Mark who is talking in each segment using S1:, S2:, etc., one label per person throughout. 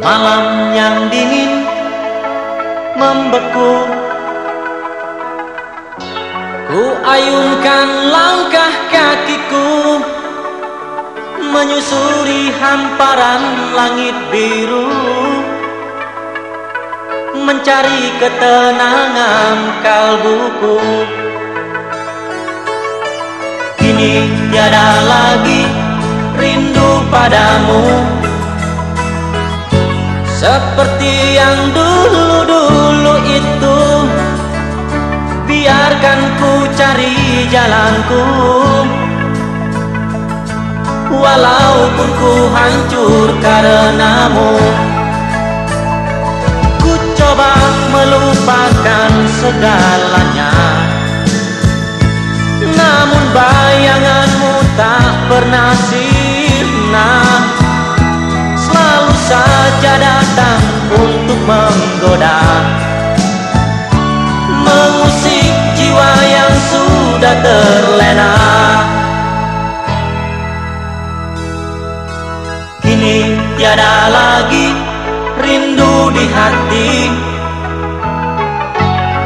S1: Malam yang dingin membeku. Ku ayunkan langkah kakiku Menyusuri hamparan langit biru Mencari ketenangan kalbuku. Kini tiada lagi rindu padamu. Seperti yang dulu-dulu itu. Biarkan ku cari jalanku. Walaupun ku hancur karenamu. Ku coba melupakan segalanya. Namun bayanganmu tak pernah sirna saja datang untuk menggoda. Mengusik jiwa yang sudah terlena. Kini tiada lagi rindu di hati.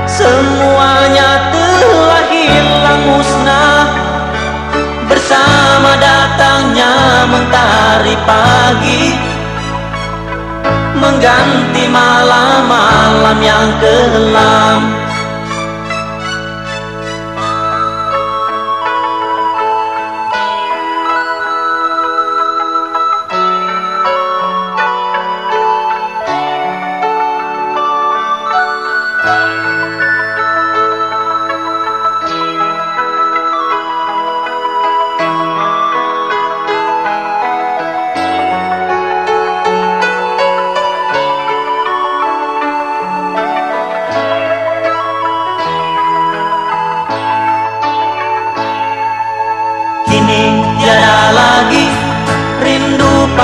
S1: Semuanya telah hilang musnah. Bersama datangnya mentari pagi Mengganti malam-malam yang kelam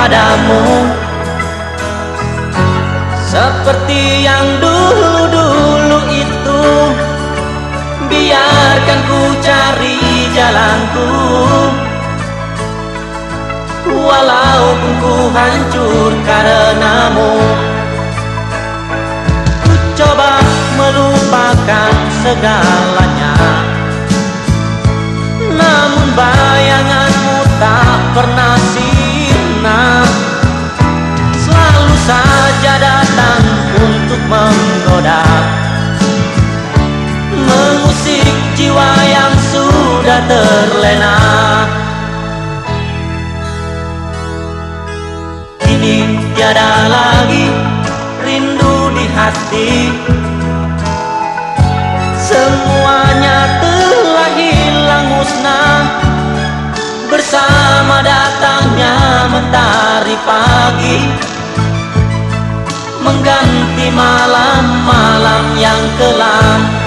S1: padamu Seperti yang dulu-dulu itu Biarkan ku cari jalanku. Walaupun ku hancur karenamu. Ku coba melupakan segalanya terlena. Kini tiada lagi rindu di hati. Semuanya telah hilang musnah. Bersama datangnya mentari pagi. Mengganti malam-malam yang kelam